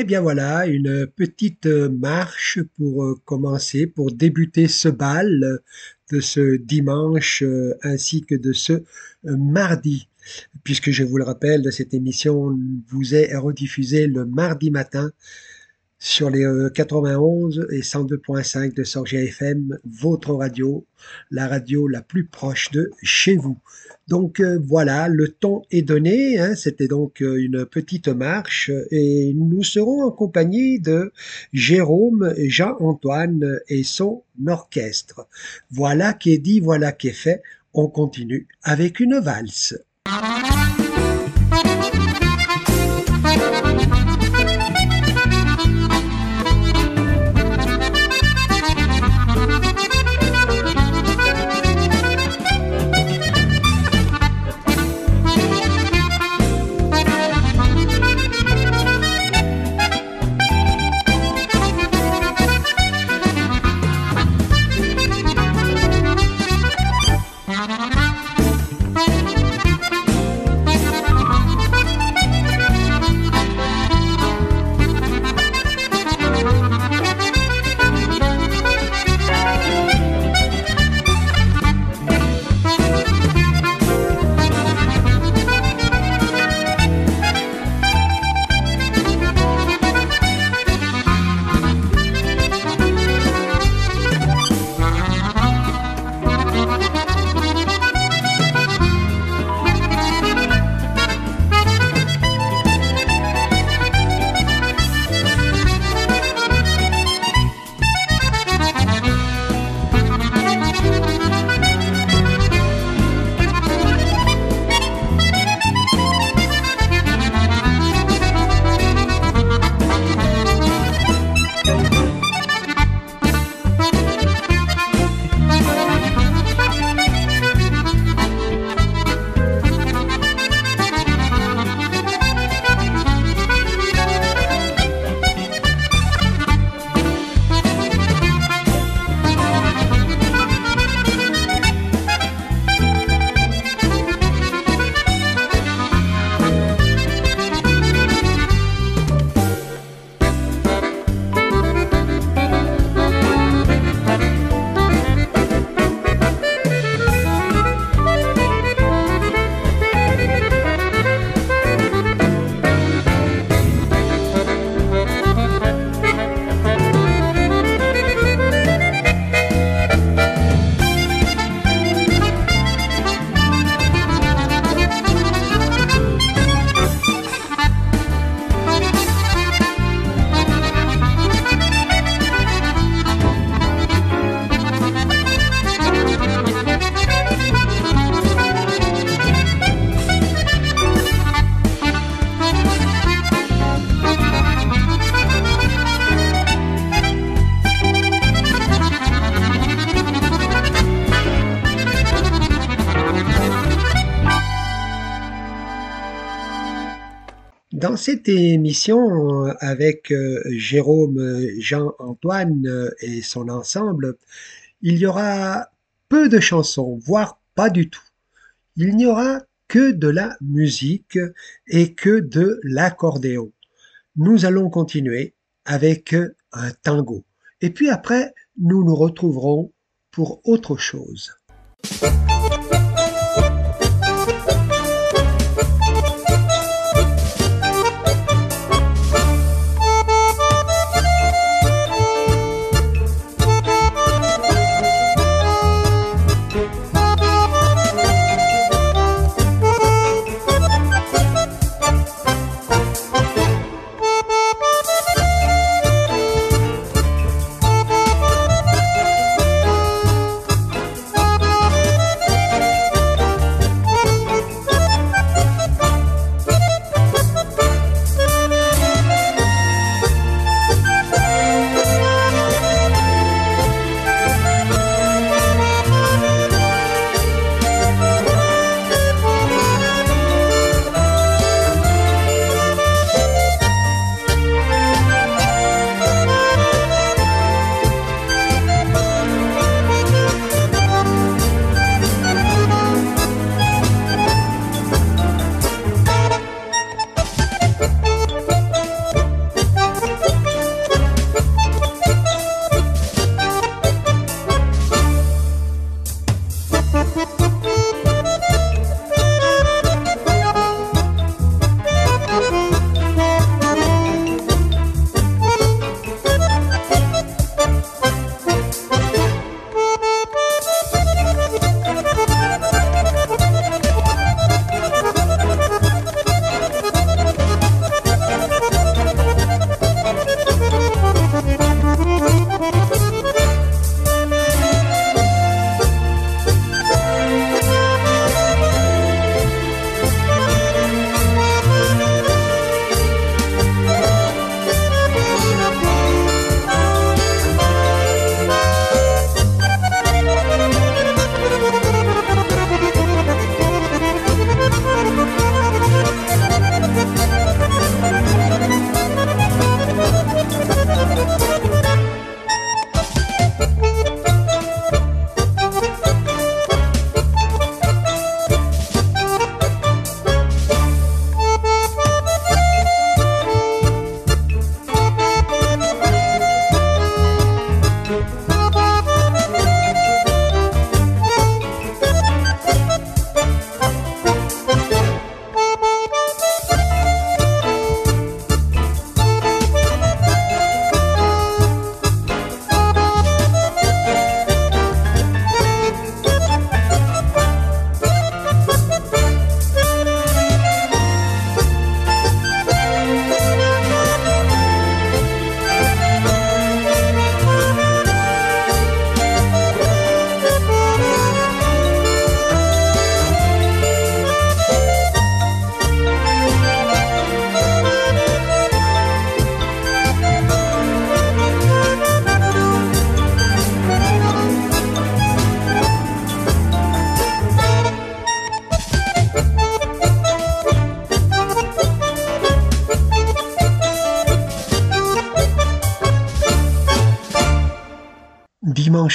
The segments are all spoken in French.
Eh bien voilà, une petite marche pour commencer, pour débuter ce bal de ce dimanche ainsi que de ce mardi. Puisque je vous le rappelle, cette émission vous est rediffusée le mardi matin sur les 91 et 102.5 de Sorgia FM, votre radio, la radio la plus proche de chez vous. Donc euh, voilà, le temps est donné. Hein, C'était donc euh, une petite marche et nous serons en compagnie de Jérôme Jean-Antoine et son orchestre. Voilà qui est dit, voilà qui est fait. On continue avec une valse. Cette émission euh, avec euh, Jérôme Jean-Antoine euh, et son ensemble, il y aura peu de chansons, voire pas du tout. Il n'y aura que de la musique et que de l'accordéon. Nous allons continuer avec un tango. Et puis après, nous nous retrouverons pour autre chose.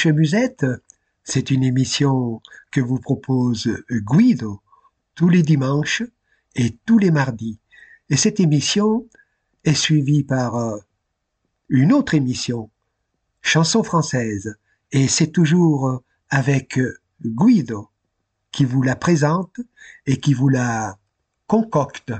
Dimanche Musette, c'est une émission que vous propose Guido tous les dimanches et tous les mardis. Et cette émission est suivie par euh, une autre émission, Chanson française. Et c'est toujours avec Guido qui vous la présente et qui vous la concocte.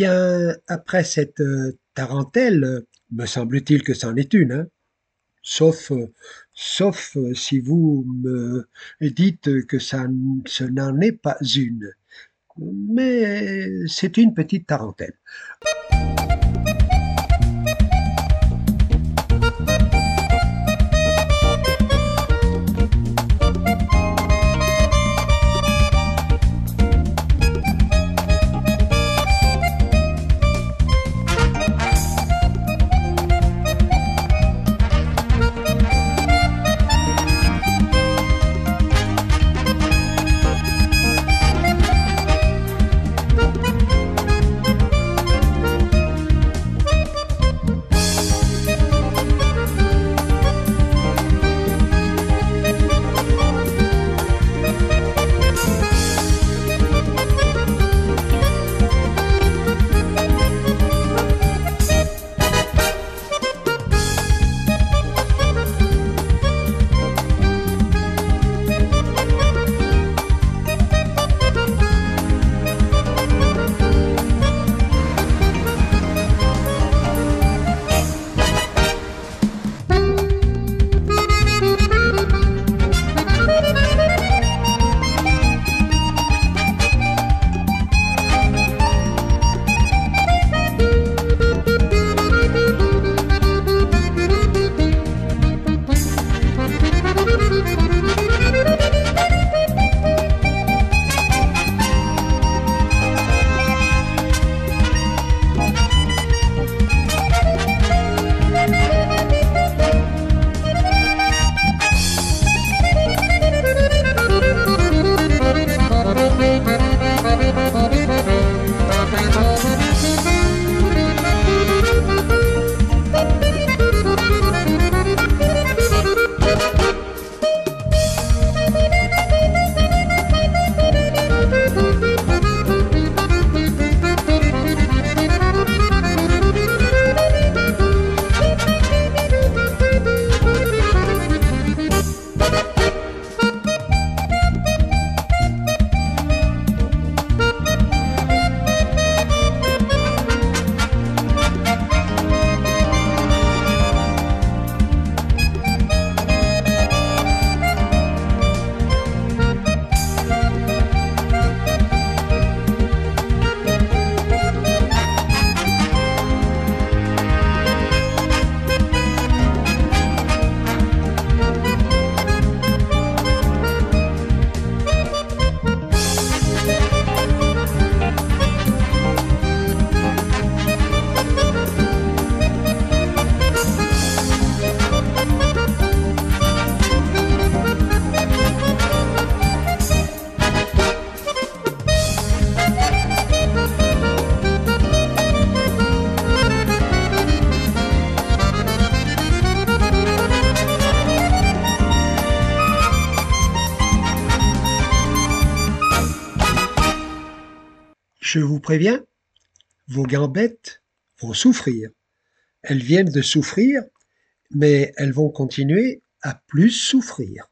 Bien, après cette euh, tarentelle, me semble-t-il que c'en est une, hein sauf, euh, sauf euh, si vous me dites que ça, ce n'en est pas une. Mais c'est une petite tarentelle. Je vous préviens, vos gambettes vont souffrir. Elles viennent de souffrir, mais elles vont continuer à plus souffrir.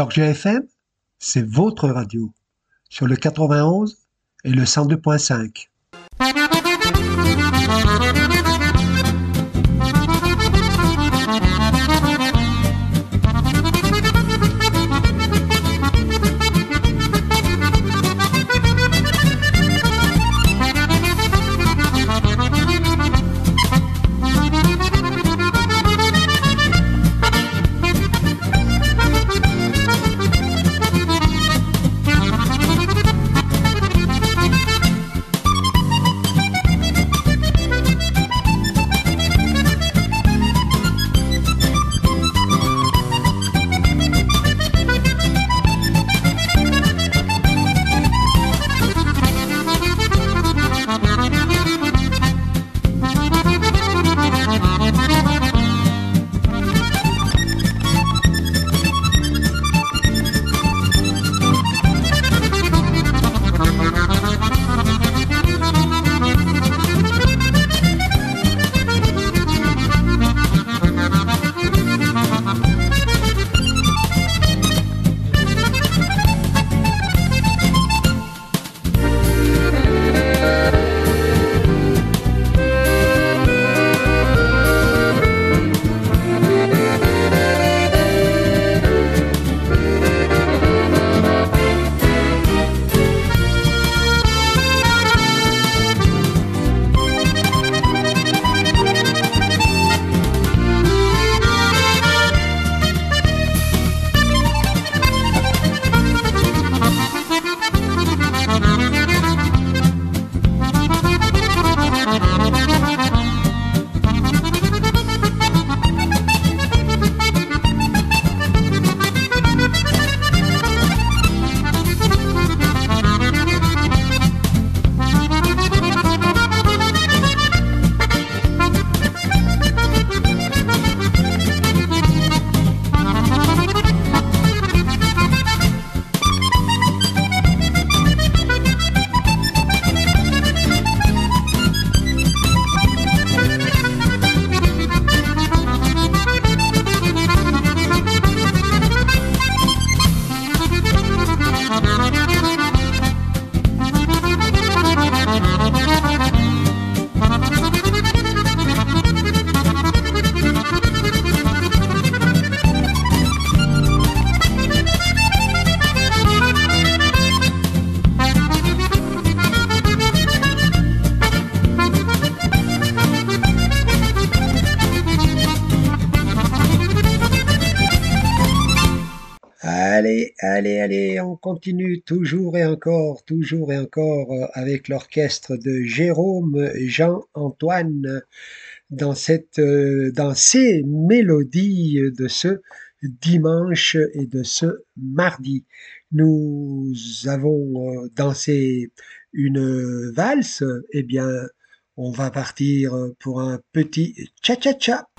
Sorge FM, c'est votre radio sur le 91 et le 102.5. continue toujours et encore, toujours et encore euh, avec l'orchestre de Jérôme Jean-Antoine dans cette, euh, dans ces mélodies de ce dimanche et de ce mardi. Nous avons euh, dansé une valse, eh bien, on va partir pour un petit cha-cha-cha.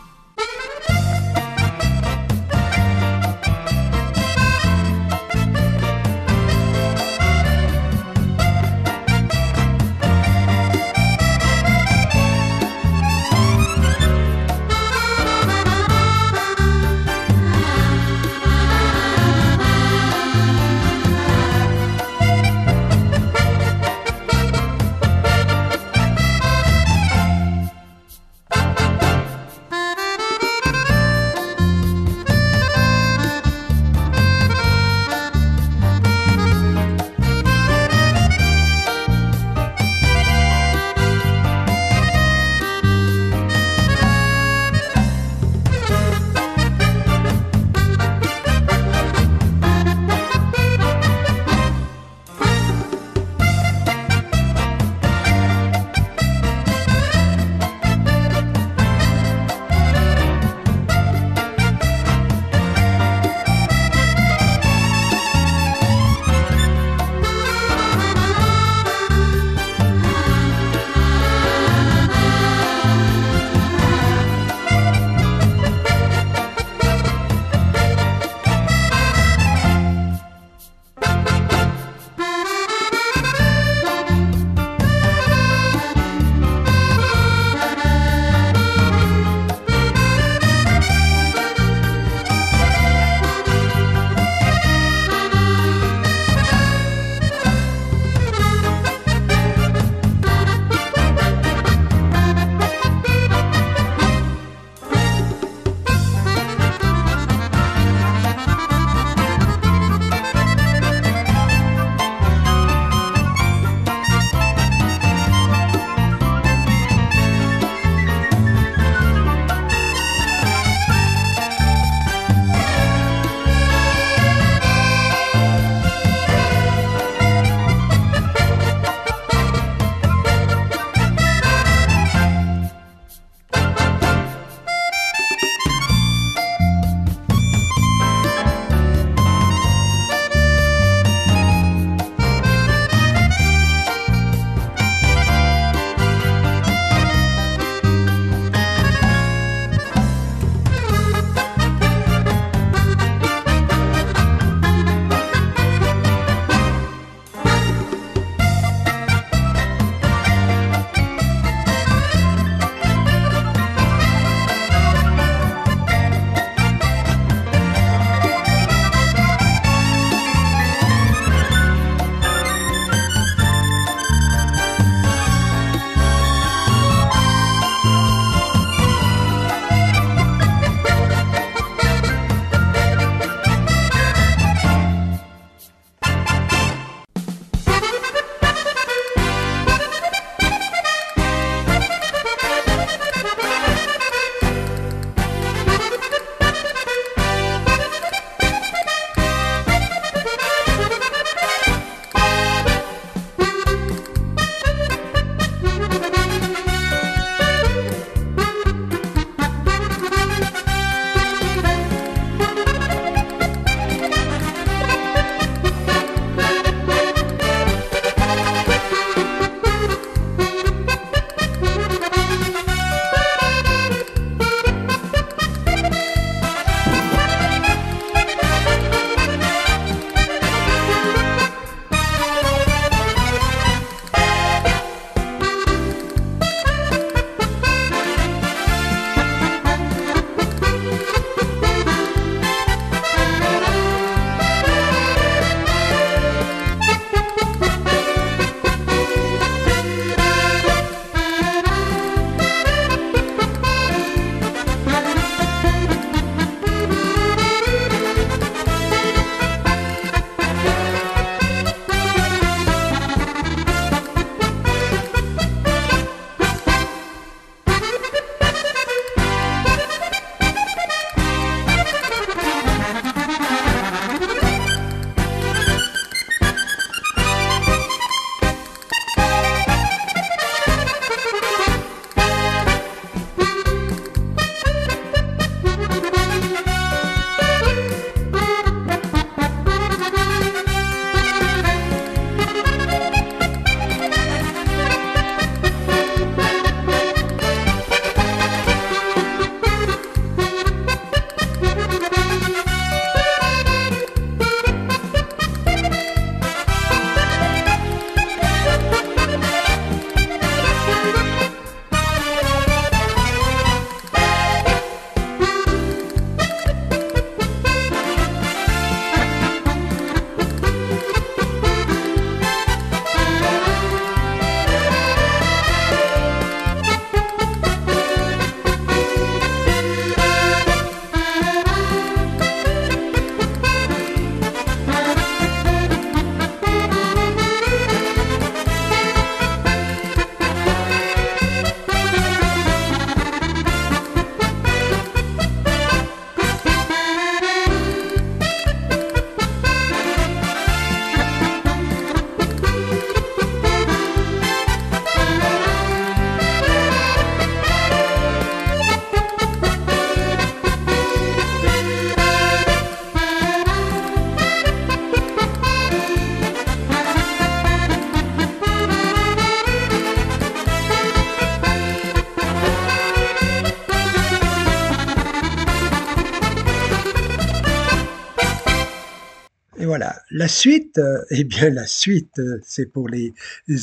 La suite, euh, eh bien la suite, euh, c'est pour les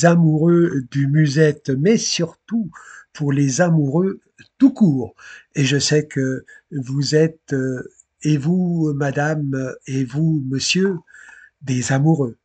amoureux du musette, mais surtout pour les amoureux tout court. Et je sais que vous êtes, euh, et vous, madame, et vous, monsieur, des amoureux.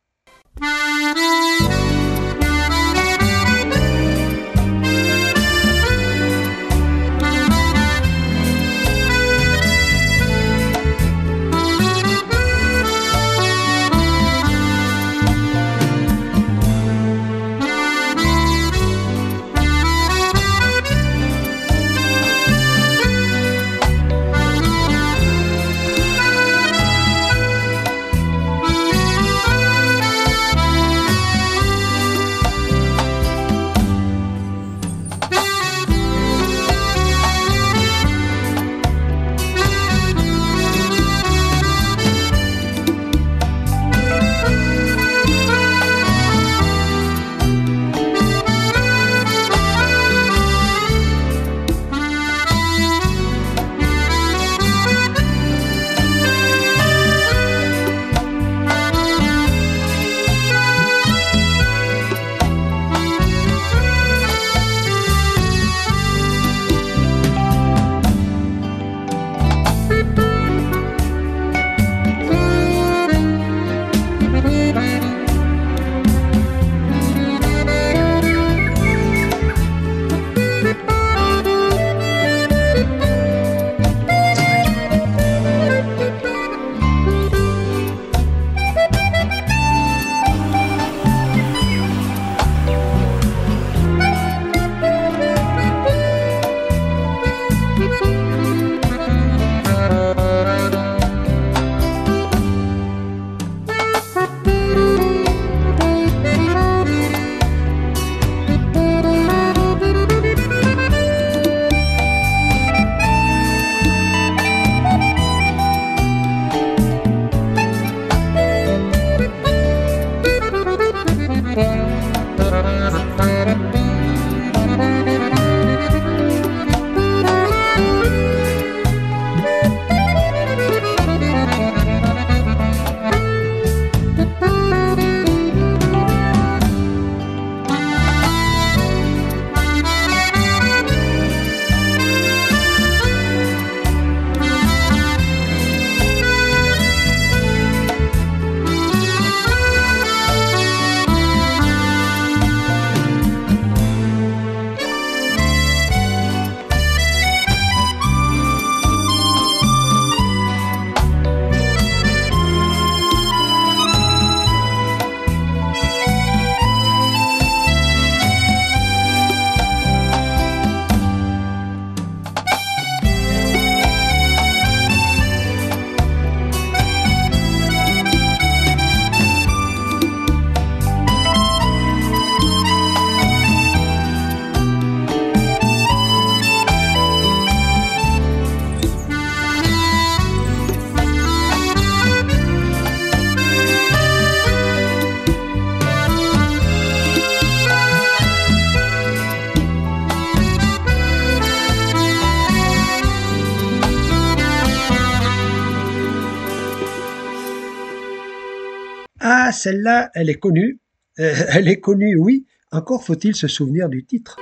Celle-là, elle est connue. Euh, elle est connue, oui. Encore faut-il se souvenir du titre.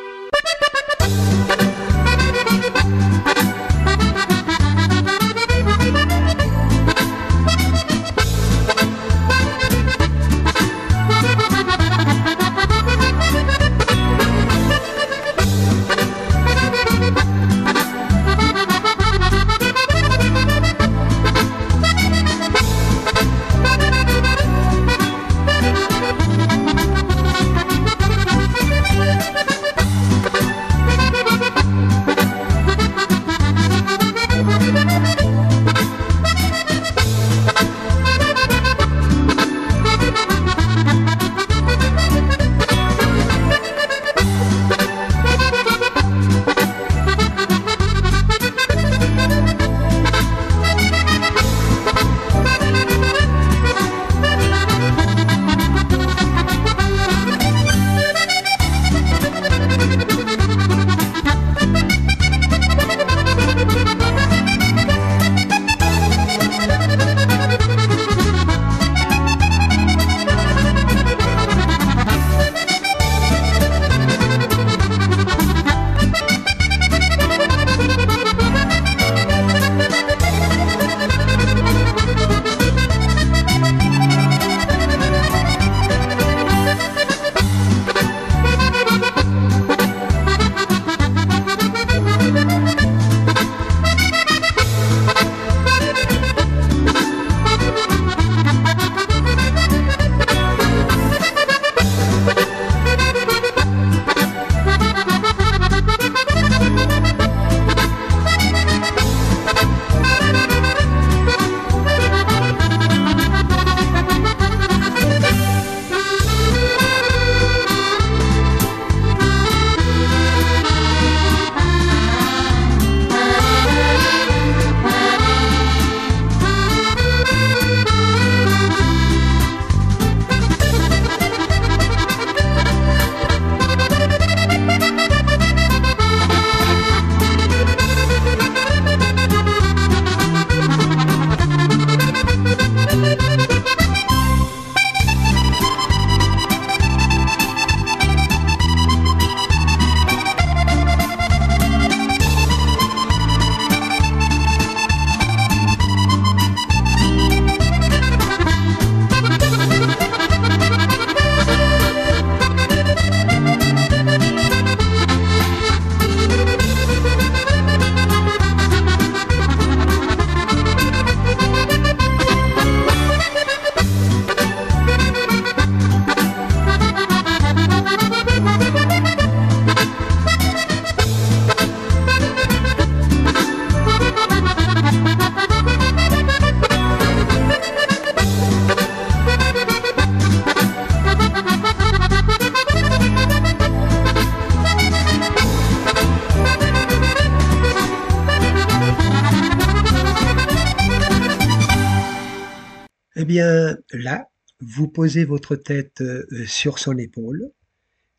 Vous posez votre tête euh, sur son épaule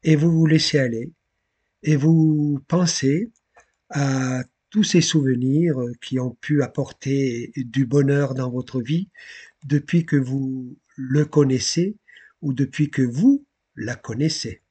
et vous vous laissez aller et vous pensez à tous ces souvenirs qui ont pu apporter du bonheur dans votre vie depuis que vous le connaissez ou depuis que vous la connaissez.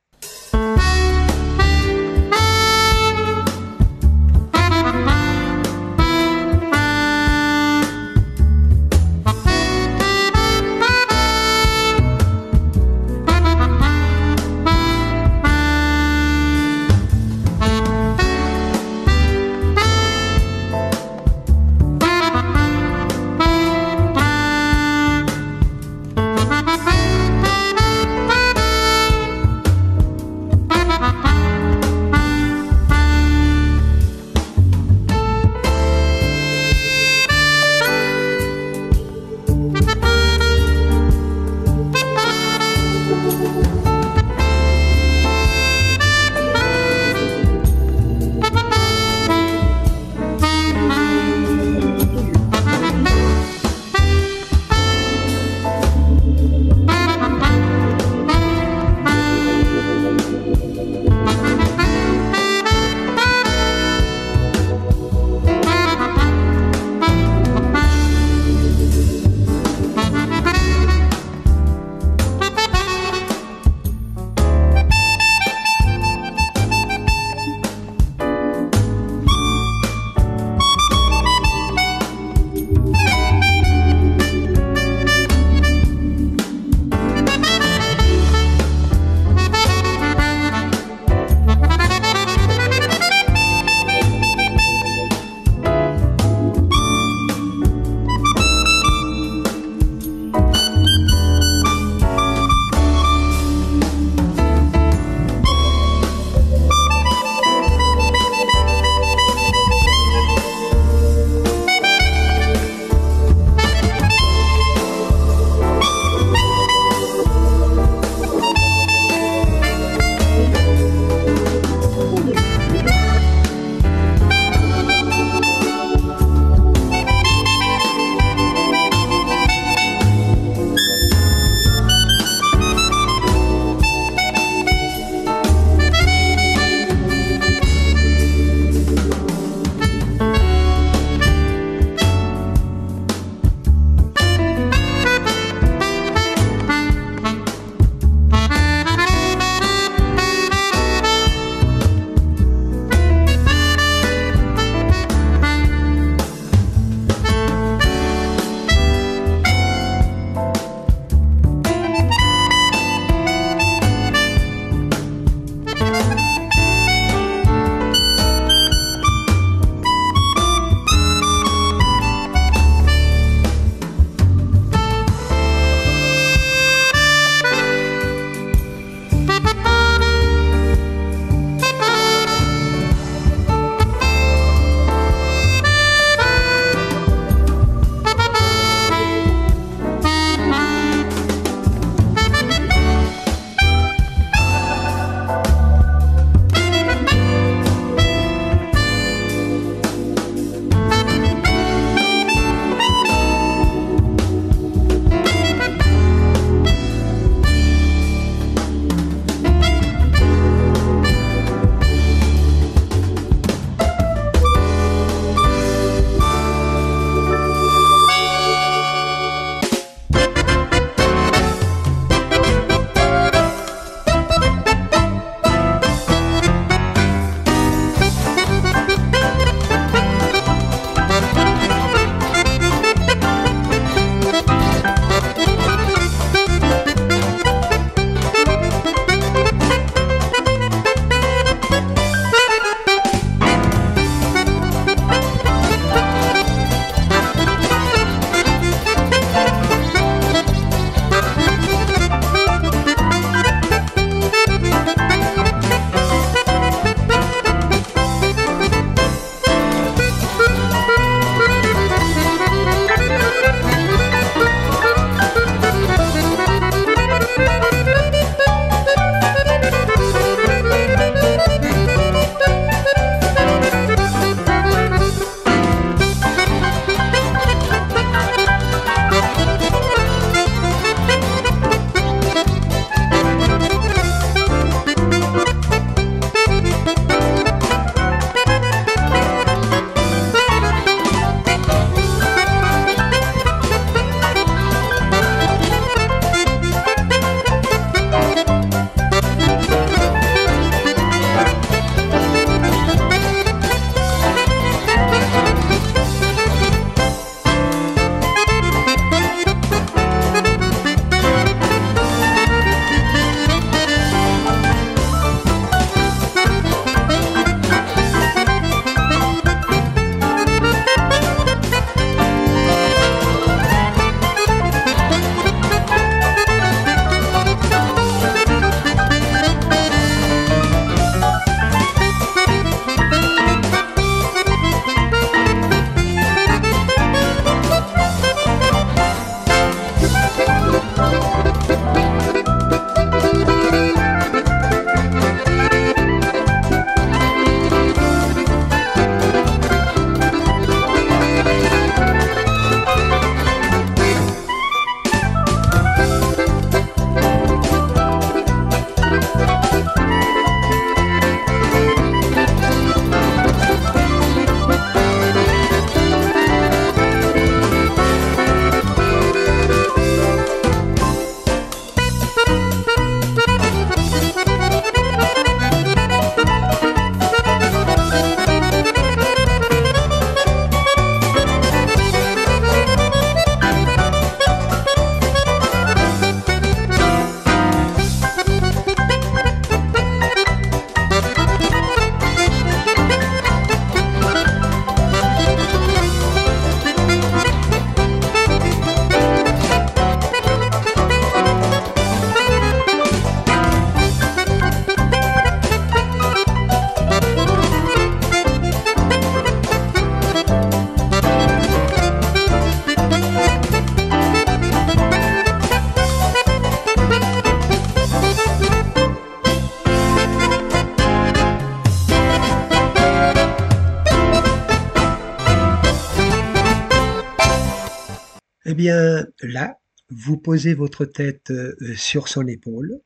Bien, là, vous posez votre tête euh, sur son épaule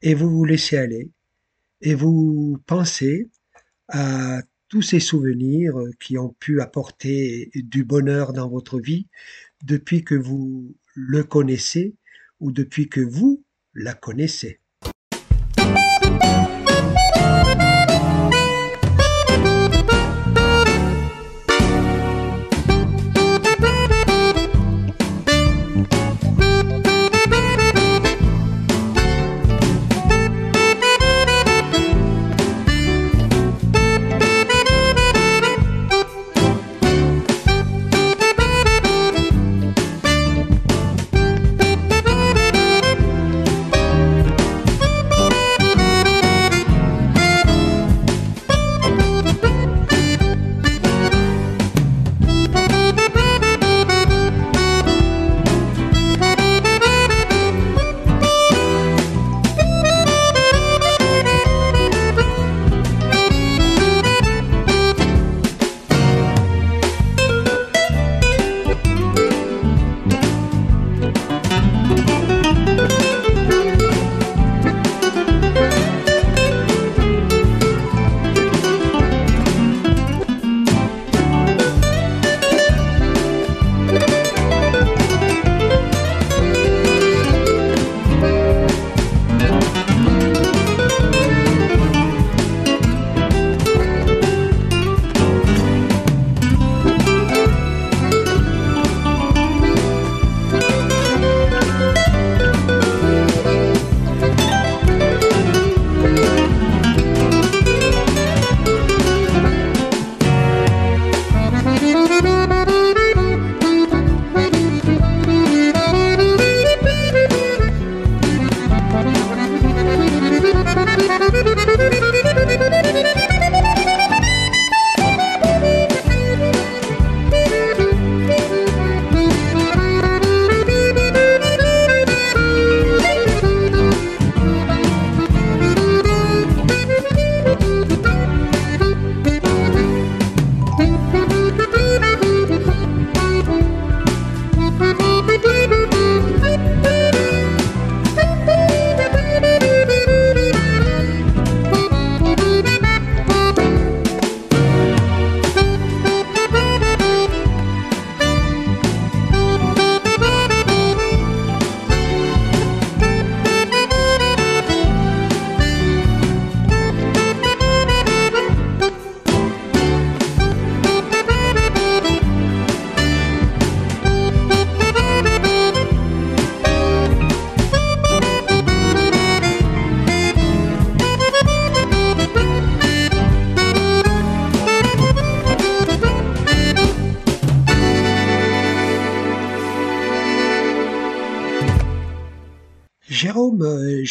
et vous vous laissez aller et vous pensez à tous ces souvenirs qui ont pu apporter du bonheur dans votre vie depuis que vous le connaissez ou depuis que vous la connaissez.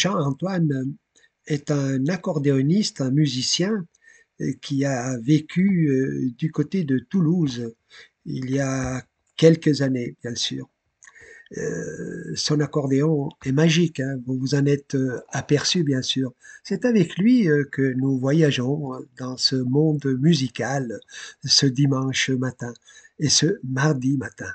Jean-Antoine est un accordéoniste, un musicien euh, qui a vécu euh, du côté de Toulouse il y a quelques années, bien sûr. Euh, son accordéon est magique, hein, vous vous en êtes aperçu bien sûr. C'est avec lui que nous voyageons dans ce monde musical ce dimanche matin et ce mardi matin.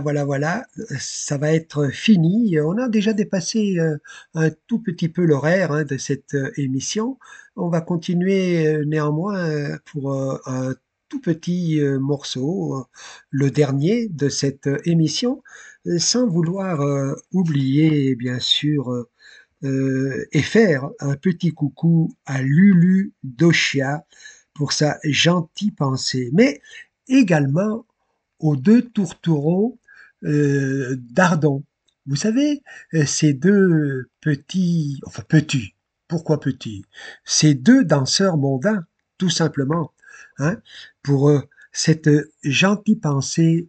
Voilà, voilà, ça va être fini. On a déjà dépassé euh, un tout petit peu l'horaire hein, de cette euh, émission. On va continuer euh, néanmoins pour un tout petit morceau, le dernier de cette émission, sans vouloir oublier bien sûr et faire un petit coucou à Lulu Dochia pour sa gentille pensée, mais également aux deux tourtereaux euh, d'Ardon. Vous savez, euh, ces deux petits, enfin petits, pourquoi petits? Ces deux danseurs mondains, tout simplement, hein, pour euh, cette gentille pensée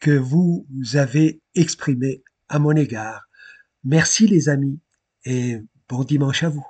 que vous avez exprimée à mon égard. Merci les amis et bon dimanche à vous.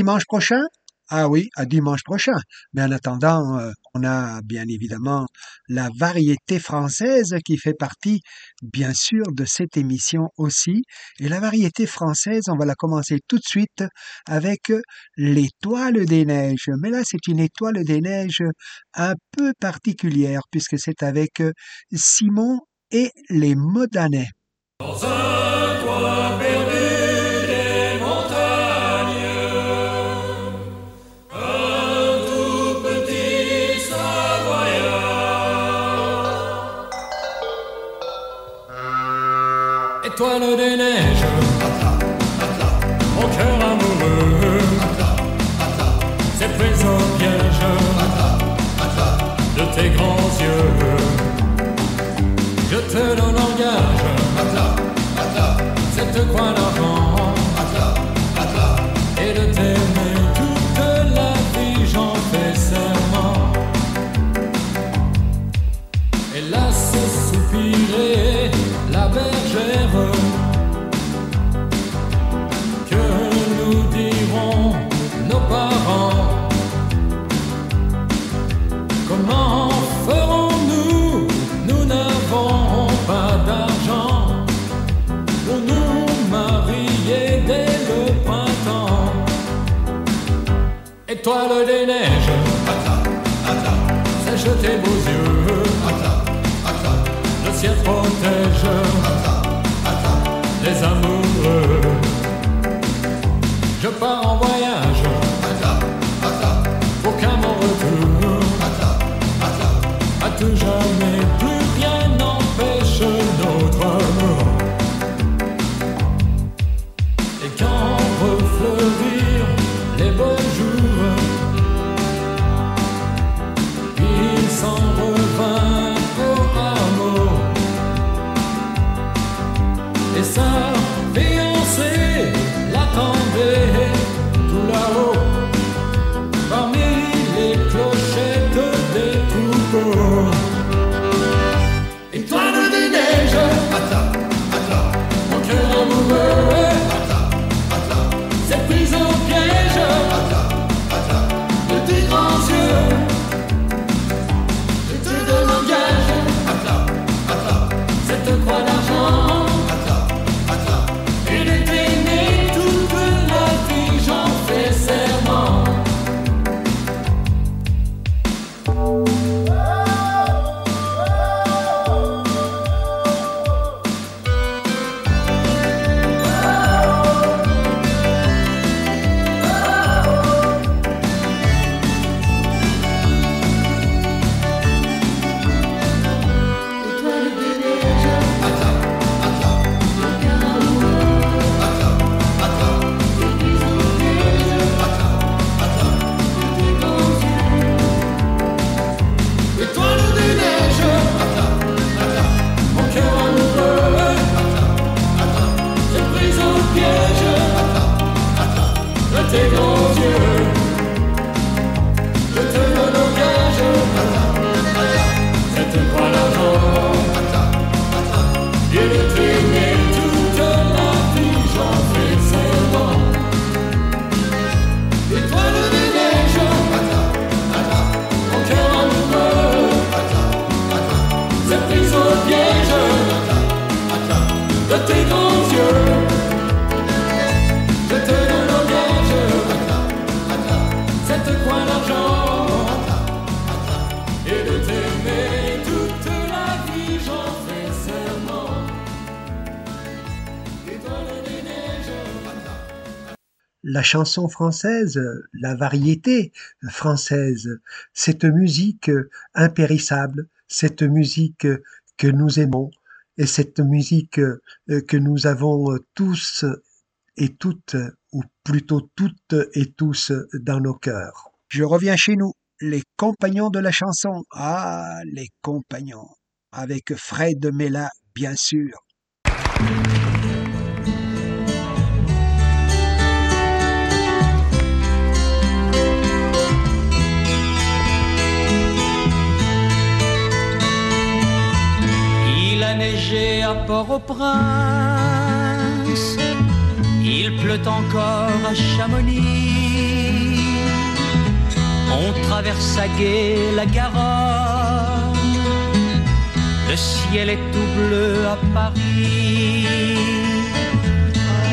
Dimanche prochain? Ah oui, à dimanche prochain. Mais en attendant, euh, on a bien évidemment la variété française qui fait partie, bien sûr, de cette émission aussi. Et la variété française, on va la commencer tout de suite avec l'étoile des neiges. Mais là, c'est une étoile des neiges un peu particulière puisque c'est avec Simon et les Modanais. Étoile des neiges, au cœur amoureux, c'est pris au piège de tes grands yeux. Je te Étoile des neiges, sèche tes beaux yeux. Le ciel protège la chanson française, la variété française, cette musique impérissable, cette musique que nous aimons et cette musique que nous avons tous et toutes, ou plutôt toutes et tous dans nos cœurs. Je reviens chez nous. Les compagnons de la chanson. Ah, les compagnons. Avec Fred Mella, bien sûr. Neigé à Port-au-Prince, il pleut encore à Chamonix. On traverse à gué la Garonne, le ciel est tout bleu à Paris.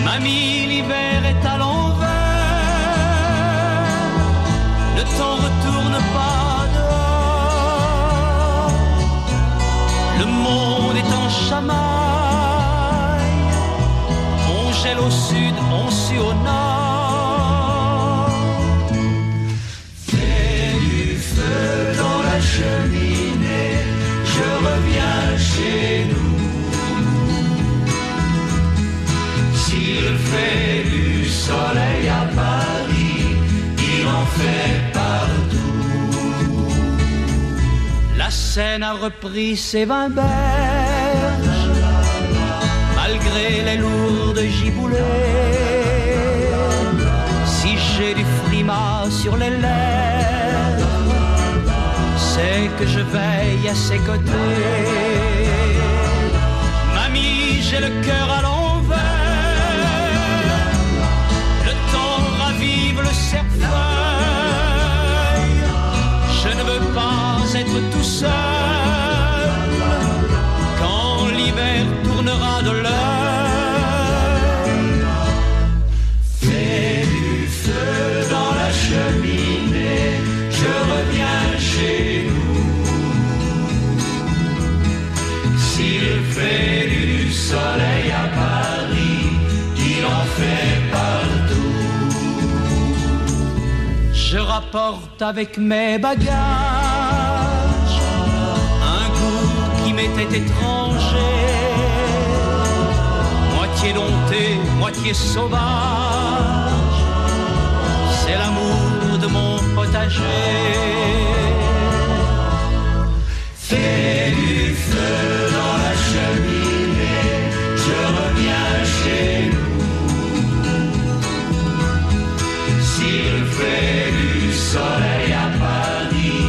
Mamie, l'hiver est à monde est en chamaille. On gèle au sud, on sue au nord. La Seine a repris ses vingt berges, malgré les lourdes giboulées. Si j'ai du frima sur les lèvres, c'est que je veille à ses côtés. Mamie, j'ai le cœur à l'envers, Je rapporte avec mes bagages un goût qui m'était étranger, moitié dompté, moitié sauvage. C'est l'amour de mon potager. Fais du feu dans la cheminée, je reviens chez nous. S'il fait soleil à Paris,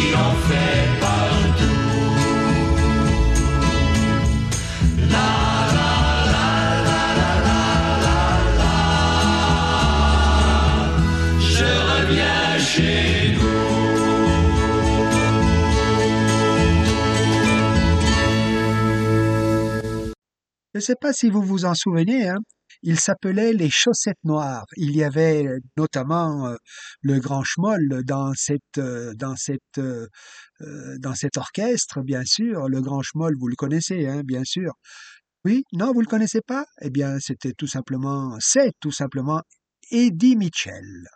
il en fait partout. La la la la la la la la, je reviens chez nous. Je ne sais pas si vous vous en souvenez, hein, il s'appelait les chaussettes noires. Il y avait euh, notamment euh, le grand schmoll dans cette euh, dans cette dans cet orchestre, bien sûr. Le grand schmoll, vous le connaissez, hein, bien sûr. Oui, non, vous le connaissez pas? Eh bien, c'était tout simplement, c'est tout simplement Eddie Mitchell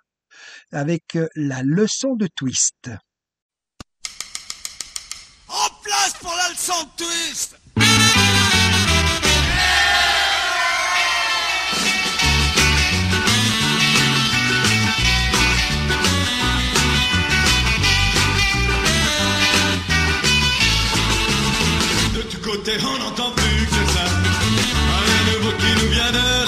avec la leçon de twist. En place pour la leçon de twist Côtés, on n'entend plus que ça. Un nouveau qui nous vient de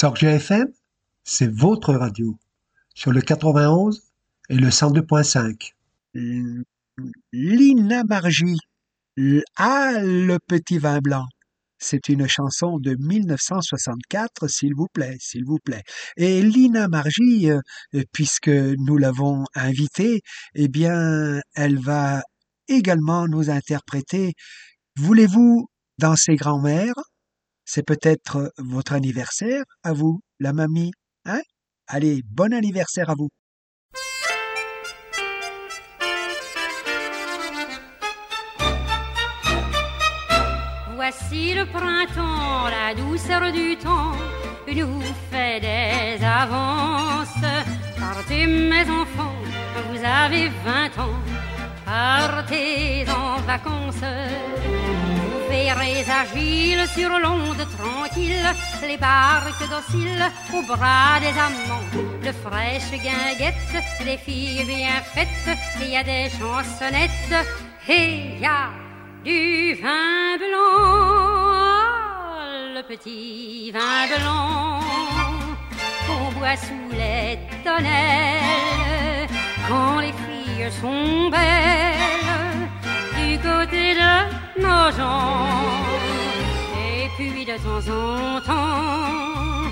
Sorge FM, c'est votre radio sur le 91 et le 102.5. L- Lina Margie, Ah, le petit vin blanc. C'est une chanson de 1964, s'il vous plaît, s'il vous plaît. Et Lina Margie, euh, puisque nous l'avons invitée, eh bien, elle va également nous interpréter Voulez-vous danser grand-mère C'est peut-être votre anniversaire à vous, la mamie, hein? Allez, bon anniversaire à vous. Voici le printemps, la douceur du temps nous fait des avances. Partez mes enfants, vous avez vingt ans, partez en vacances. Vous verrez agiles sur l'onde tranquille, les barques dociles au bras des amants, de fraîches guinguettes, des filles bien faites, il y a des chansonnettes, et il y a du vin blanc, le petit vin blanc qu'on boit sous les tonnelles. Quand les filles sont belles du côté de nos gens. Et puis de temps en temps,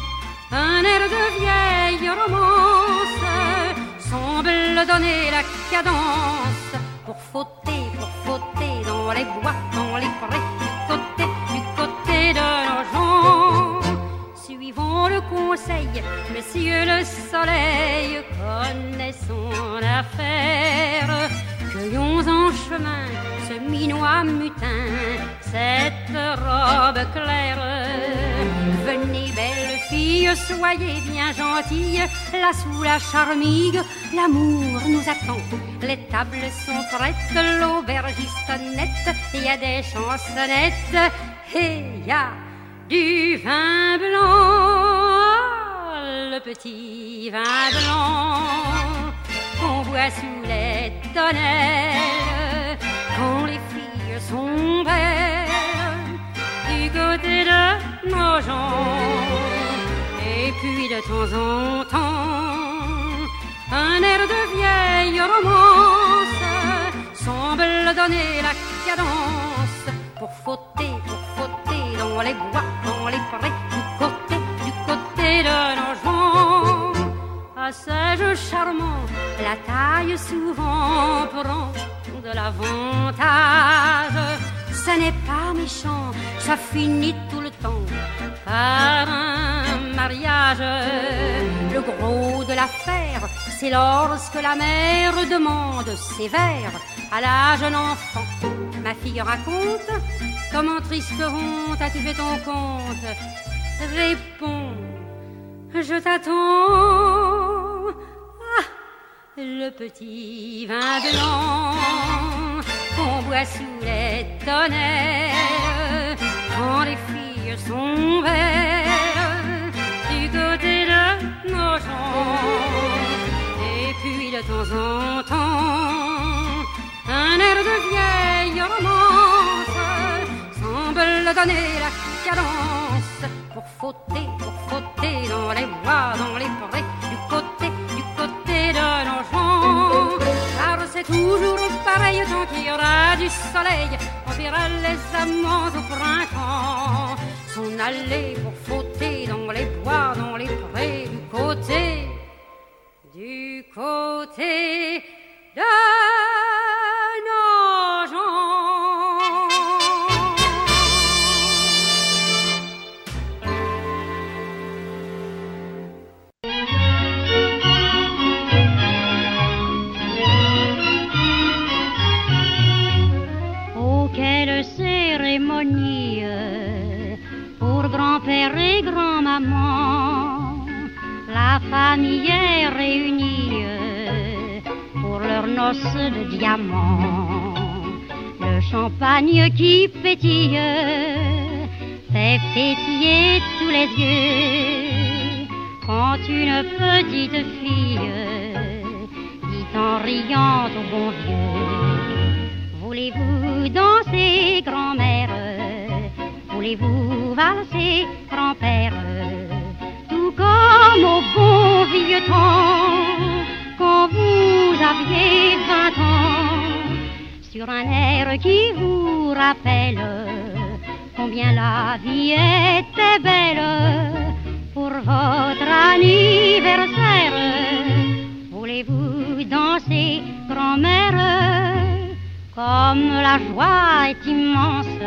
un air de vieille romance semble donner la cadence pour fauter, pour fauter dans les bois, dans les prés, du côté, du côté de conseil, monsieur le soleil connaît son affaire. Cueillons en chemin ce minois mutin, cette robe claire. Venez, belle fille, soyez bien gentille, là sous la charmille, l'amour nous attend. Les tables sont prêtes, l'aubergiste nette, il y a des chansonnettes, et y a du vin blanc, le petit vin blanc qu'on boit sous les tonnelles quand les filles sont belles du côté de nos gens. Et puis de temps en temps, un air de vieille romance semble donner la cadence pour fauter, pour dans les bois, dans les prés, du côté, du côté de gens. Passage charmant, la taille souvent prend de l'avantage. Ce n'est pas méchant, ça finit tout le temps par un mariage. Le gros de l'affaire, c'est lorsque la mère demande sévère à la jeune enfant. Ma fille raconte comment triste honte as-tu fait ton compte? Réponds, je t'attends. Ah, le petit vin blanc qu'on boit sous les tonnerres quand les filles sont belles du côté de nos gens. Et puis de temps en temps, un air de vieille romance semble donner la cadence pour fauter, pour fauter dans les bois, dans les prés, du côté, du côté de nos. Car c'est toujours pareil tant qu'il y aura du soleil, on verra les amants au printemps s'en aller pour fauter dans les bois, dans les prés, du côté, du côté de La famille est réunie euh, pour leur noces de diamants. Le champagne qui pétille fait pétiller tous les yeux. Quand une petite fille dit en riant au bon vieux Voulez-vous danser, grand-mère? Voulez-vous valser, grand-père? Comme au bon vieux temps, quand vous aviez vingt ans, sur un air qui vous rappelle combien la vie était belle pour votre anniversaire. Voulez-vous danser, grand-mère comme la joie est immense,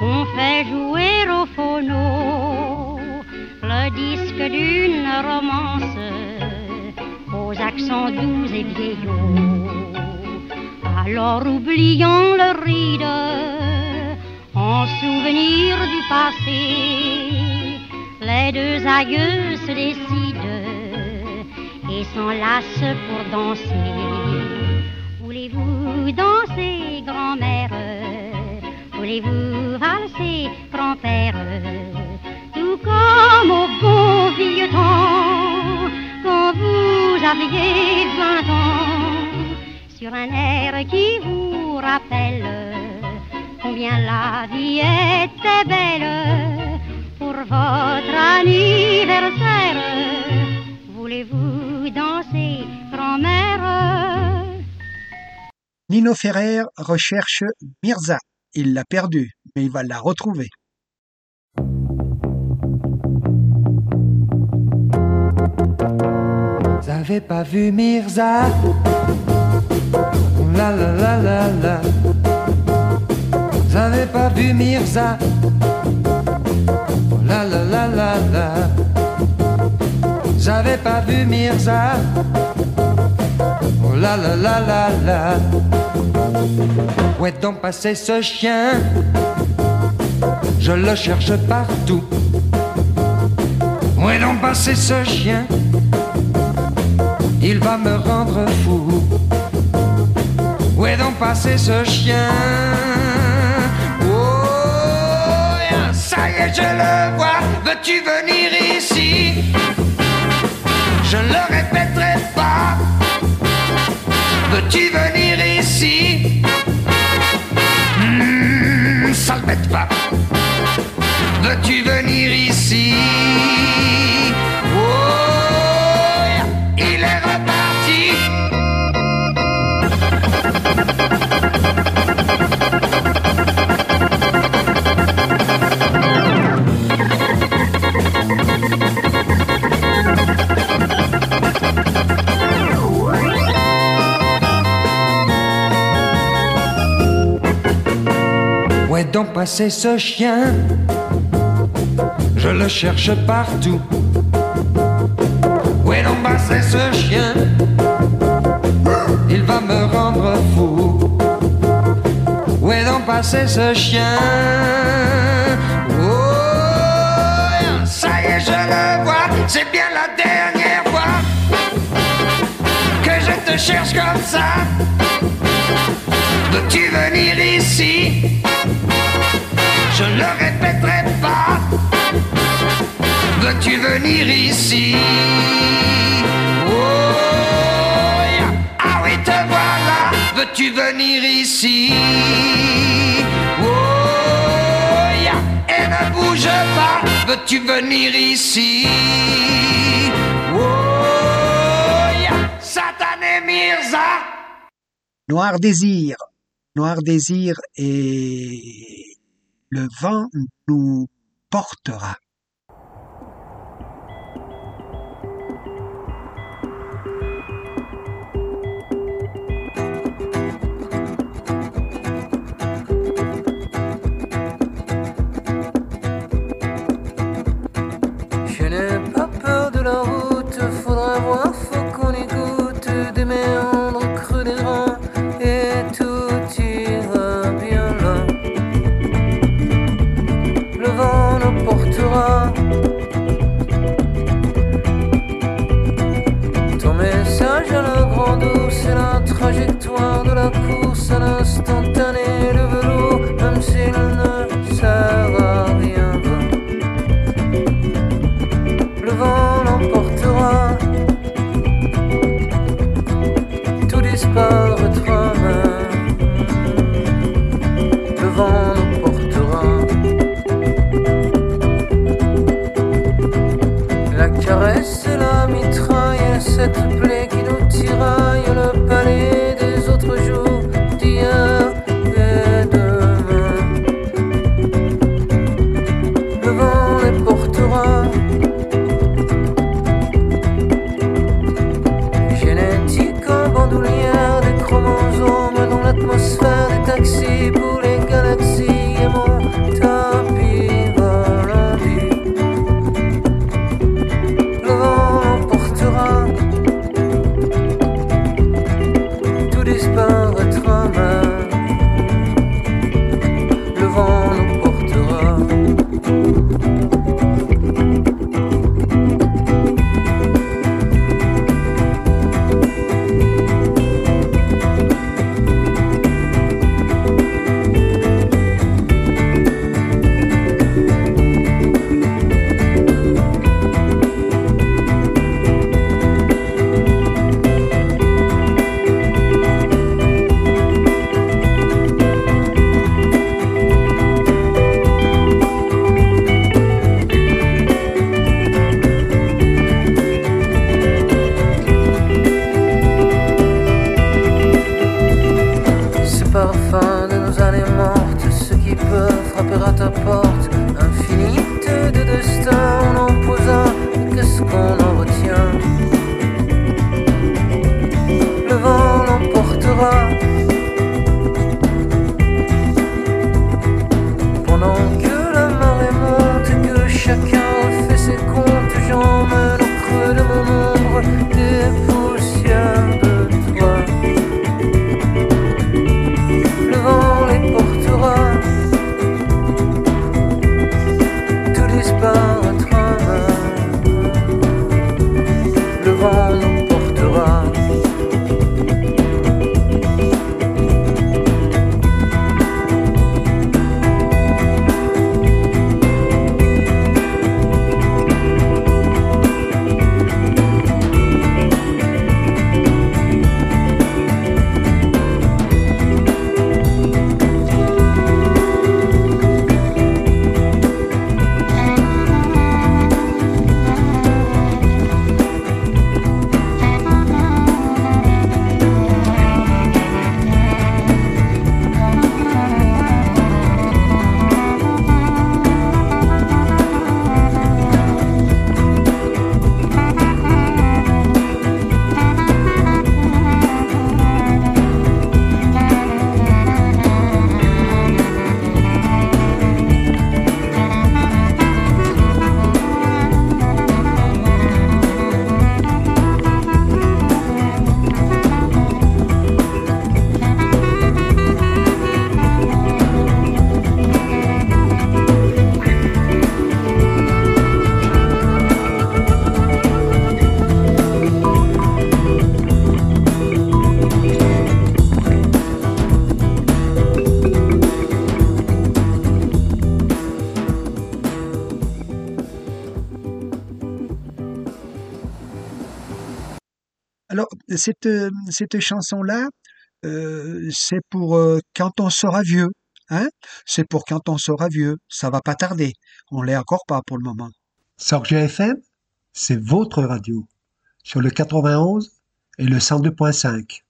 on fait jouer au phono disque d'une romance. Aux accents doux et vieillots. Alors oublions le ride, en souvenir du passé, les deux aïeux se décident. Et s'enlacent pour danser. Voulez-vous danser, grand-mère? Voulez-vous valser, grand-père? Comme au bon vieux temps, quand vous aviez vingt ans, sur un air qui vous rappelle combien la vie était belle pour votre anniversaire. Voulez-vous danser, grand-mère? Nino Ferrer recherche Mirza. il l'a perdue, mais il va la retrouver. Avez pas vu Mirza? La la la la la. Avez pas vu Mirza? La la la la la. Avez pas vu Mirza? Oh la la la la la. Où est donc passé ce chien? Je le cherche partout. Où est donc passé ce chien? Il va me rendre fou. Où est donc passé ce chien? Oh, ça y est, je le vois. Veux-tu venir ici? Je ne le répéterai pas. Veux-tu venir ici? Hmm, Ça le bête pas. Veux-tu venir ici? Est donc passé ce chien Je le cherche partout. Où est donc passé ce chien? Il va me rendre fou. Où est donc passé ce chien? Oh, ça y est, je le vois. C'est bien la dernière fois que je te cherche comme ça. Veux-tu venir ici? Je le répéterai pas. Veux-tu venir ici? Oh. Ah oui, te voilà. Veux-tu venir ici? Oh. Et ne bouge pas. Veux-tu venir ici? Oh, yeah. Satané Mirza Noir désir, noir désir et le vent nous portera. Cette, euh, cette chanson-là, euh, c'est pour euh, quand on sera vieux. Hein? C'est pour quand on sera vieux. Ça va pas tarder. On l'est encore pas pour le moment. Sorge FM, c'est votre radio. Sur le 91 et le 102.5.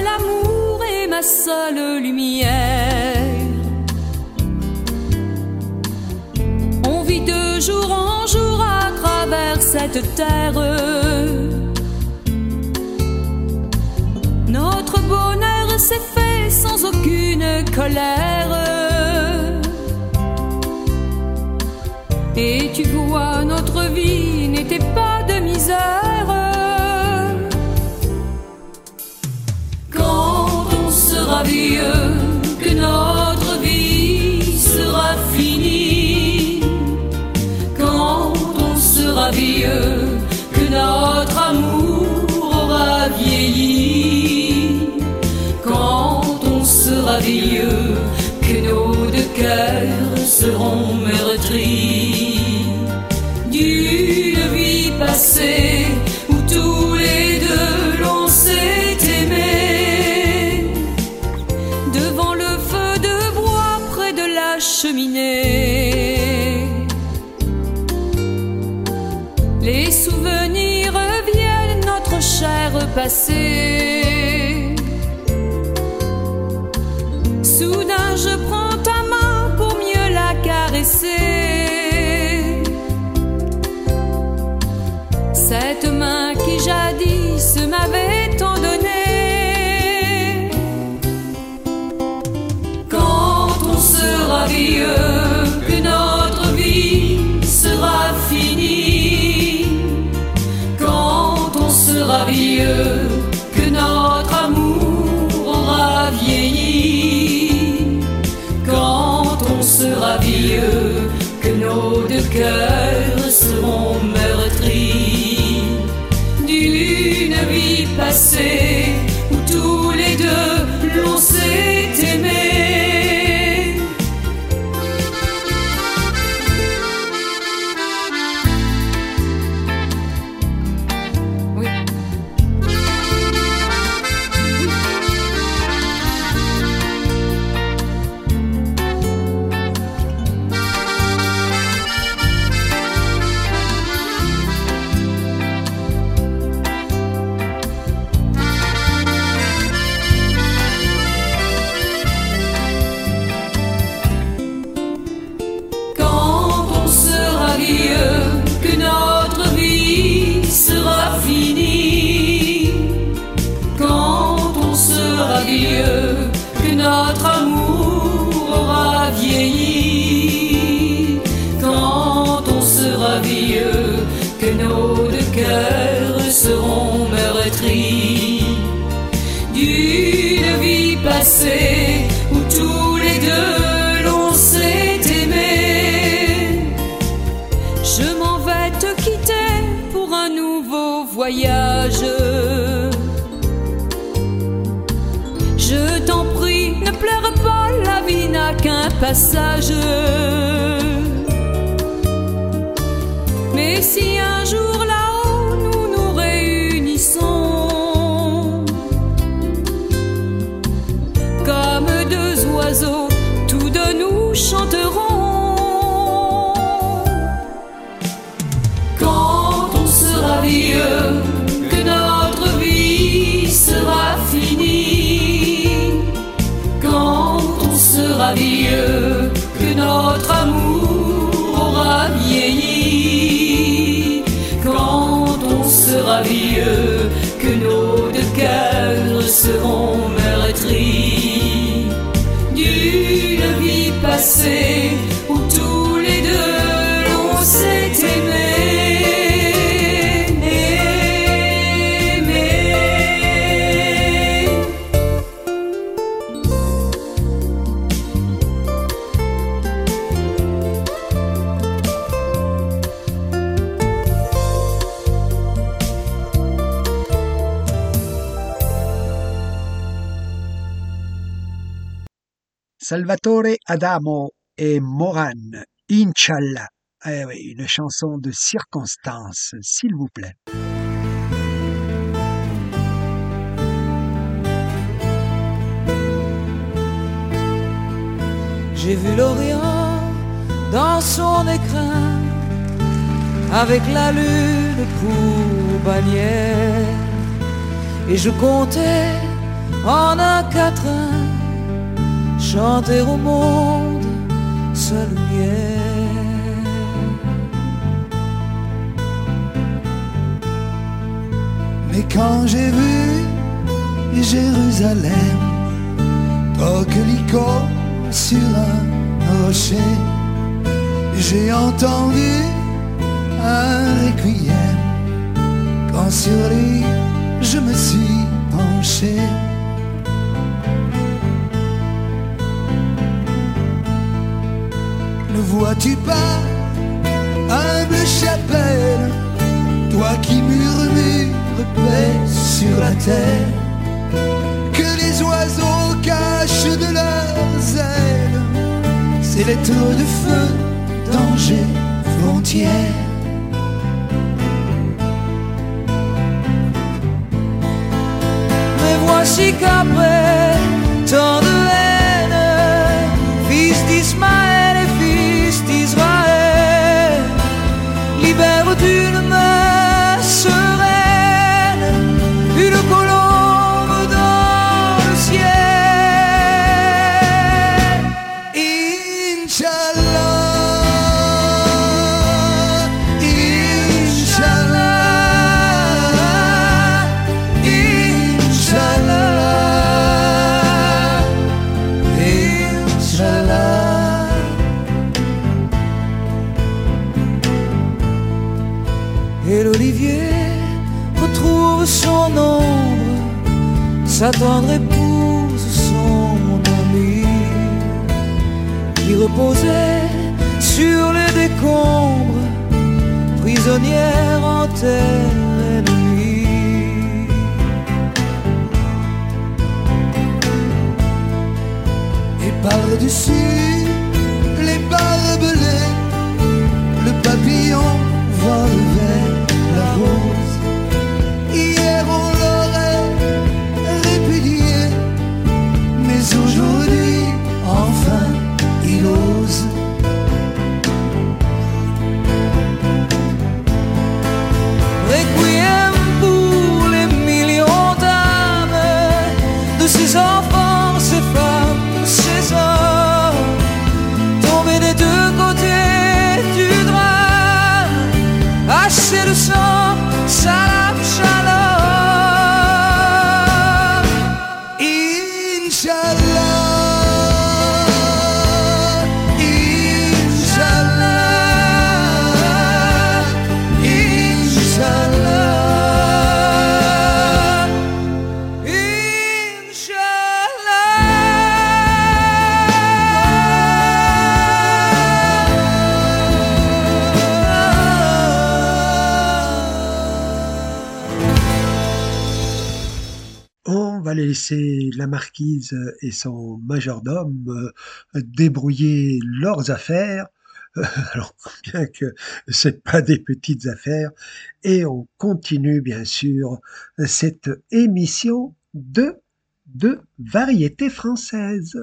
mon seul amour et ma seule lumière. On vit de jour en jour à travers cette terre. Notre bonheur s'est fait sans aucune colère. Et tu vois, notre vie n'était pas de misère. On sera vieux, que notre vie sera finie. Quand on sera vieux, que notre amour aura vieilli. Quand on sera vieux, que nos deux cœurs seront meurtris d'une vie passée passé. Soudain, je prends cœurs seront meurtris. D'une vie passée Adamo et Moran, Inch'Allah. Eh oui, une chanson de circonstance, s'il vous plaît. J'ai vu l'Orient dans son écrin avec la lune pour bannière et je comptais en un quatrain chanter au monde sa lumière. Mais quand j'ai vu Jérusalem, coquelicot sur un rocher, j'ai entendu un requiem quand sur lui je me suis penché. Vois-tu pas humble chapelle, toi qui murmures paix sur la terre, que les oiseaux cachent de leurs ailes ces lettres de feu, danger, frontière. Mais voici qu'après sa tendre épouse, son ami, qui reposait sur les décombres, prisonnière en terre ennemie. Et par-dessus la marquise et son majordome euh, débrouiller leurs affaires, euh, alors bien que c'est pas des petites affaires, et on continue bien sûr cette émission de de variété française.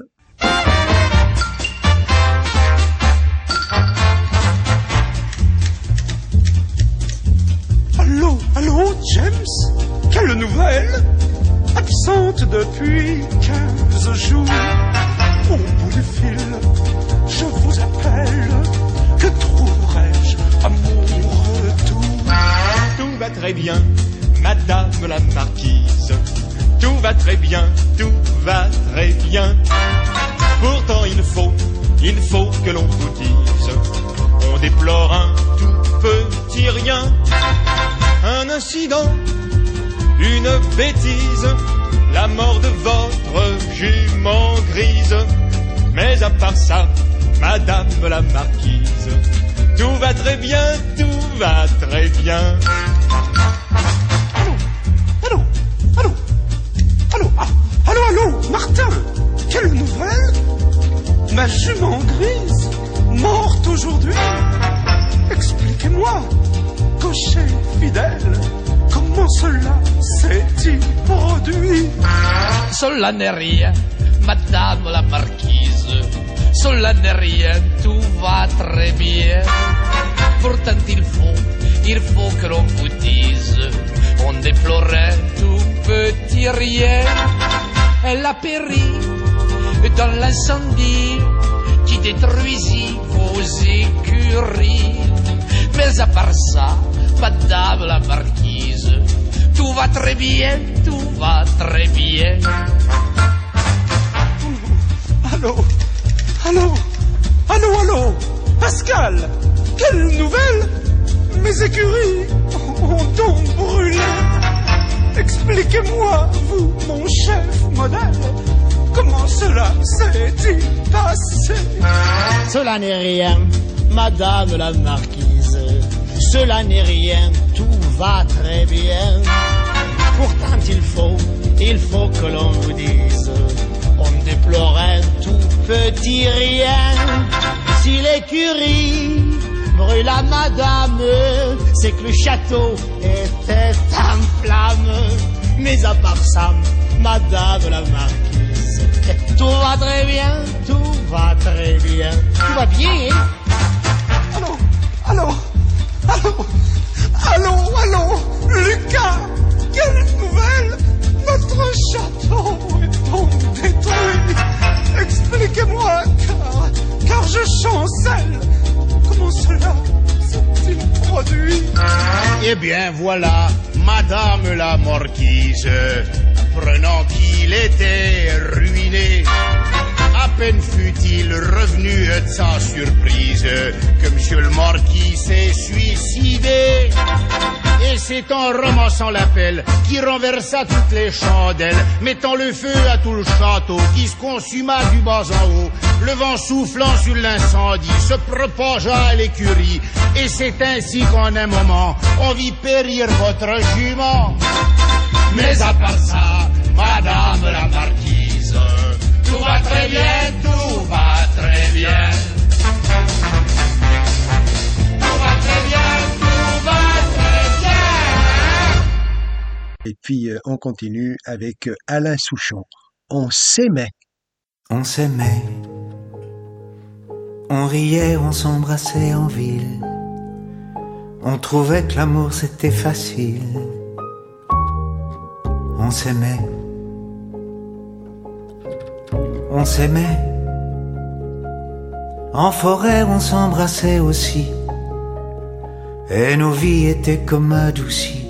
Allô, allô, James? Quelle nouvelle? Absente depuis 15 jours. Au bout du fil, je vous appelle. Que trouverai-je à mon retour? Tout va très bien, madame la marquise. Tout va très bien, tout va très bien. Pourtant il faut, il faut que l'on vous dise. On déplore un tout petit rien. Un incident, une bêtise, la mort de votre jument grise. Mais à part ça, Madame la Marquise, tout va très bien, tout va très bien. Allô, allô, allô, allô, ah, allô, allô, Martin, quelle nouvelle? Ma jument grise, morte aujourd'hui. Expliquez-moi, cocher fidèle. Rien, madame la marquise. Rien, tout va très bien. Pourtant il faut, il faut que l'on vous dise, on déplorait tout petit rien. Elle a péri dans l'incendie qui détruisit vos écuries. Mais à part ça, madame la marquise, tout va très bien, tout va très bien. Allô? Allô? Allô, allô? Pascal Quelle nouvelle? Mes écuries ont donc brûlé. Expliquez-moi, vous, mon chef modèle, comment cela s'est-il passé? Cela n'est rien, madame la marquise. Cela n'est rien, tout va très bien. Pourtant il faut, il faut que l'on vous dise, on déplore un tout petit rien. Si l'écurie brûle madame, c'est que le château était en flamme. Mais à part ça, madame la marquise, tout va très bien, tout va très bien. Tout va bien, hein? Allô? Allô? Allô Allô Allô Lucas Quelle nouvelle? Notre château est donc détruit. Expliquez-moi, car, car je chancelle. Comment cela s'est-il produit? Eh bien voilà, Madame la Marquise, prenant qu'il était ruiné. À peine fut-il revenu de sa surprise que Monsieur le Marquis s'est suicidé. Et c'est en ramassant la pelle qui renversa toutes les chandelles, mettant le feu à tout le château qui se consuma du bas en haut. Le vent soufflant sur l'incendie se propagea à l'écurie. Et c'est ainsi qu'en un moment, on vit périr votre jument. Mais à part ça, Madame la Marquise, tout va très bien, tout va très bien. Tout va très bien, tout va très bien. Et puis euh, on continue avec euh, Alain Souchon. On s'aimait. On s'aimait, on riait, on s'embrassait en ville. On trouvait que l'amour c'était facile. On s'aimait, on s'aimait. En forêt, on s'embrassait aussi. Et nos vies étaient comme adoucies.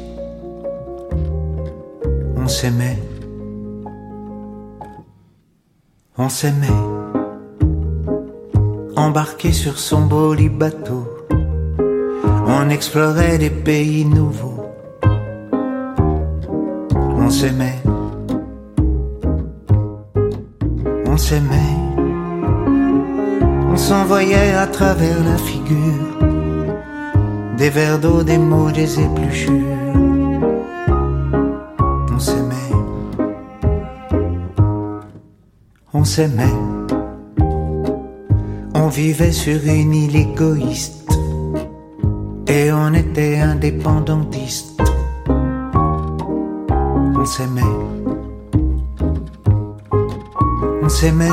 On s'aimait. On s'aimait, embarqué sur son beau lit bateau. On explorait des pays nouveaux. On s'aimait, on s'aimait. On s'envoyait à travers la figure des vers d'eau, des mots, des épluchures. On s'aimait on s'aimait. On vivait sur une île égoïste et on était indépendantistes. On s'aimait. On s'aimait.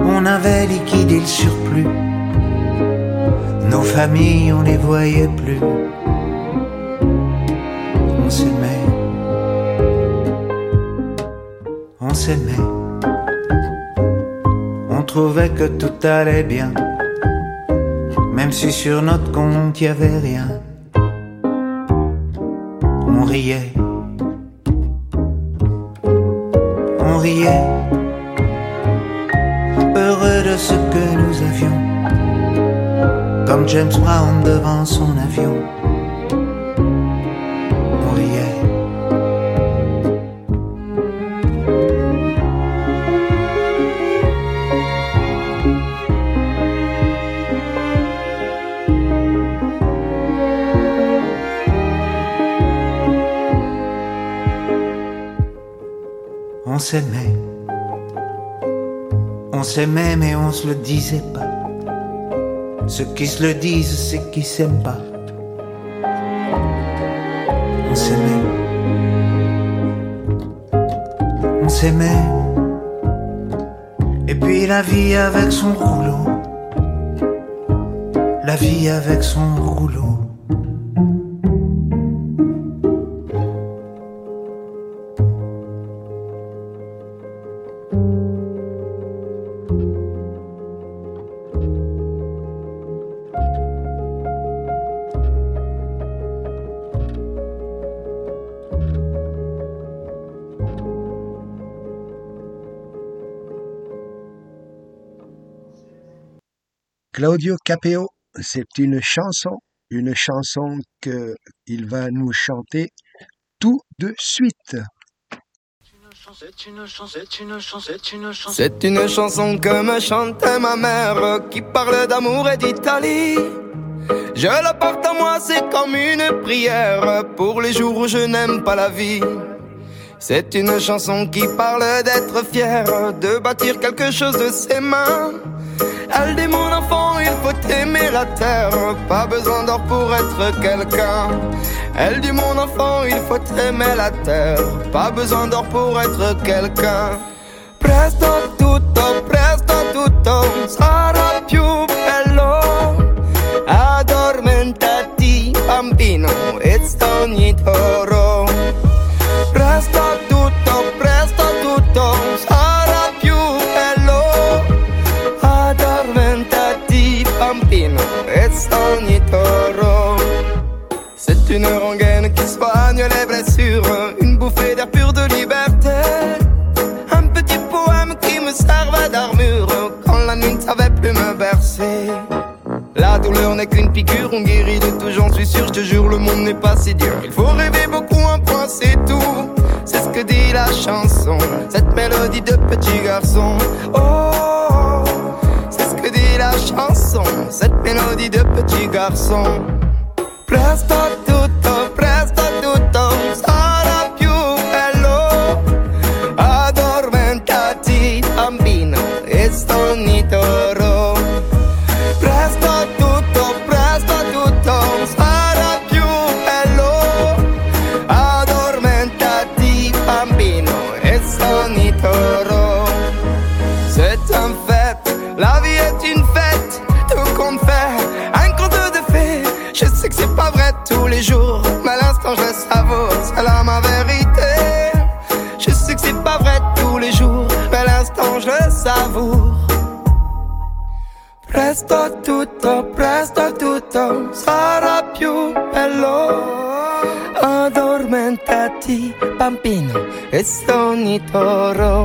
On avait liquidé le surplus. Nos familles, on les voyait plus. On s'aimait. on s'aimait. On trouvait que tout allait bien, même si sur notre compte y avait rien. On riait, James Brown devant son avion. On. On s'aimait. On s'aimait mais on se le disait. Ceux qui se le disent, c'est qu'ils s'aiment pas. On s'aimait. On s'aimait. Et puis la vie avec son rouleau. La vie avec son rouleau. Claudio Capeo, c'est une chanson, une chanson que il va nous chanter tout de suite. C'est une chanson que me chantait ma mère qui parle d'amour et d'Italie. Je la porte à moi, c'est comme une prière pour les jours où je n'aime pas la vie. C'est une chanson qui parle d'être fier, de bâtir quelque chose de ses mains. Elle dit mon enfant, il faut aimer la terre, pas besoin d'or pour être quelqu'un. Elle dit mon enfant, il faut aimer la terre, pas besoin d'or pour être quelqu'un. Presto tutto, presto tutto sarà più bello. Addormentati bambino e ogni toro. Presto tutto, presto tutto sarà più bello. Addormentati bambino. C'est une rengaine qui soigne les blessures, une bouffée d'air pur de liberté. Un petit poème qui me servait d'armure quand la nuit ne savait plus me bercer. La douleur n'est qu'une piqûre, on guérit de tout, j'en suis sûr, je te jure, le monde n'est pas si dur. Il faut rêver beaucoup, un point, c'est tout. C'est ce que dit la chanson, cette mélodie de petit garçon. Oh, c'est ce que dit la chanson, cette mélodie de petit garçon. Presto tutto, presto bambino, e ogni toro.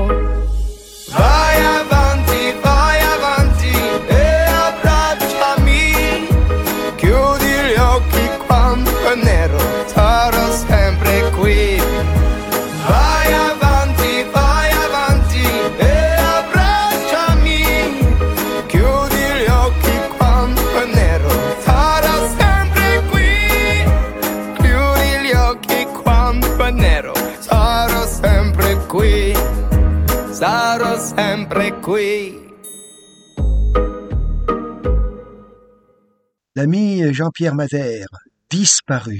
Jean-Pierre Madère, disparu.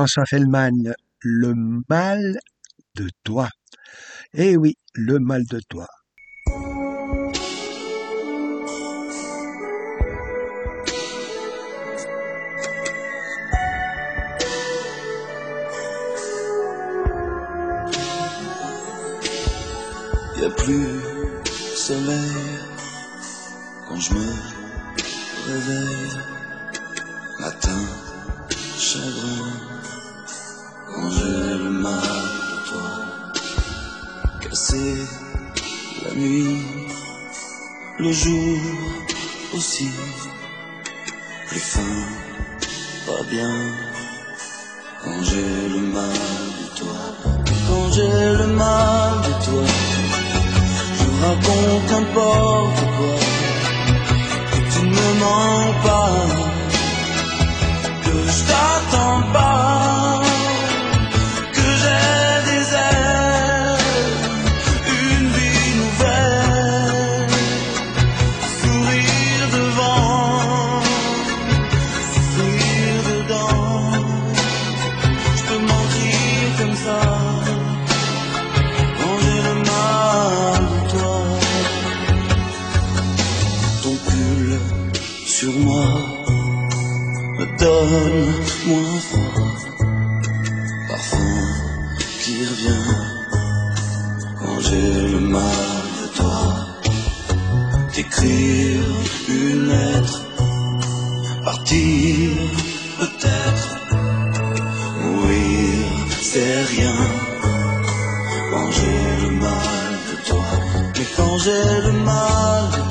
François Fellman, le mal de toi. Eh oui, le mal de toi. Y a plus soleil quand je me réveille. Matin, chagrin, quand j'ai le mal de toi. Cassé la nuit, le jour aussi. Plus fin, pas bien, quand j'ai le mal de toi. Quand j'ai le mal de toi je raconte n'importe quoi. Que tu ne mens pas, que je t'attends pas, Mais quand j'ai le mal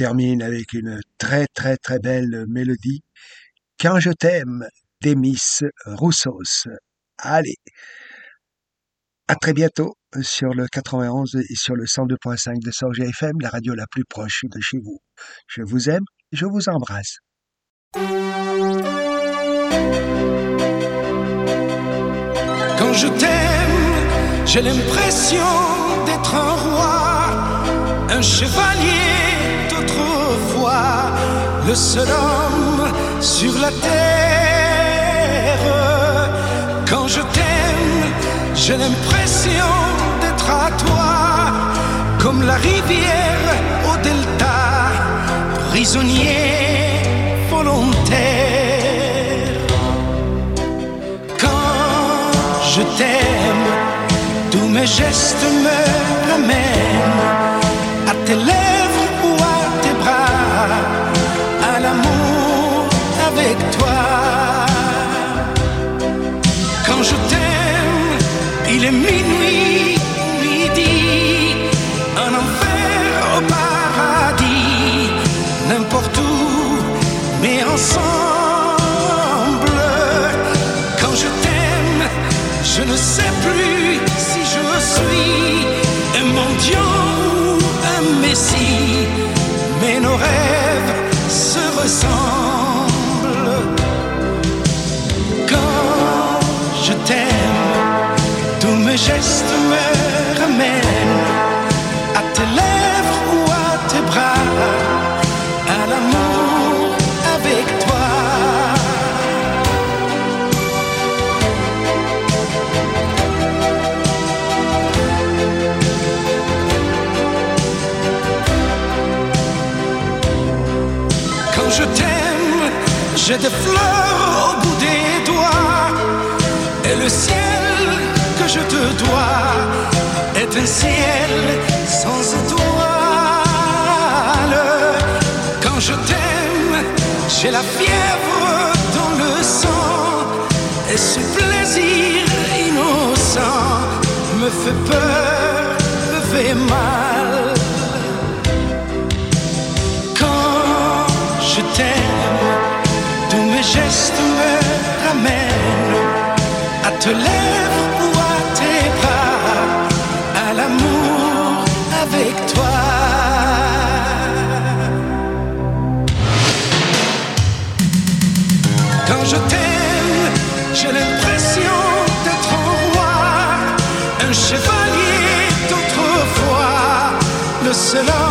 termine avec une très très très belle mélodie. Quand je t'aime, d'Emis Roussos. Allez, à très bientôt sur le 91 et sur le 102.5 de Sorge FM, la radio la plus proche de chez vous. Je vous aime, je vous embrasse. Quand je t'aime, j'ai l'impression d'être un roi, un chevalier le seul homme sur la terre. Quand je t'aime, j'ai l'impression d'être à toi, comme la rivière au delta, prisonnier volontaire. Quand je t'aime, tous mes gestes me ramènent à tes lèvres avec toi. Quand je t'aime, il est minuit, j'ai des fleurs au bout des doigts. Et le ciel que je te dois est un ciel sans étoiles. Quand je t'aime, j'ai la fièvre dans le sang. Et ce plaisir innocent me fait peur, me fait mal. Te lèvres ou à tes bras, à l'amour avec toi. Quand je t'aime, j'ai l'impression d'être un roi, un chevalier d'autrefois, le seul homme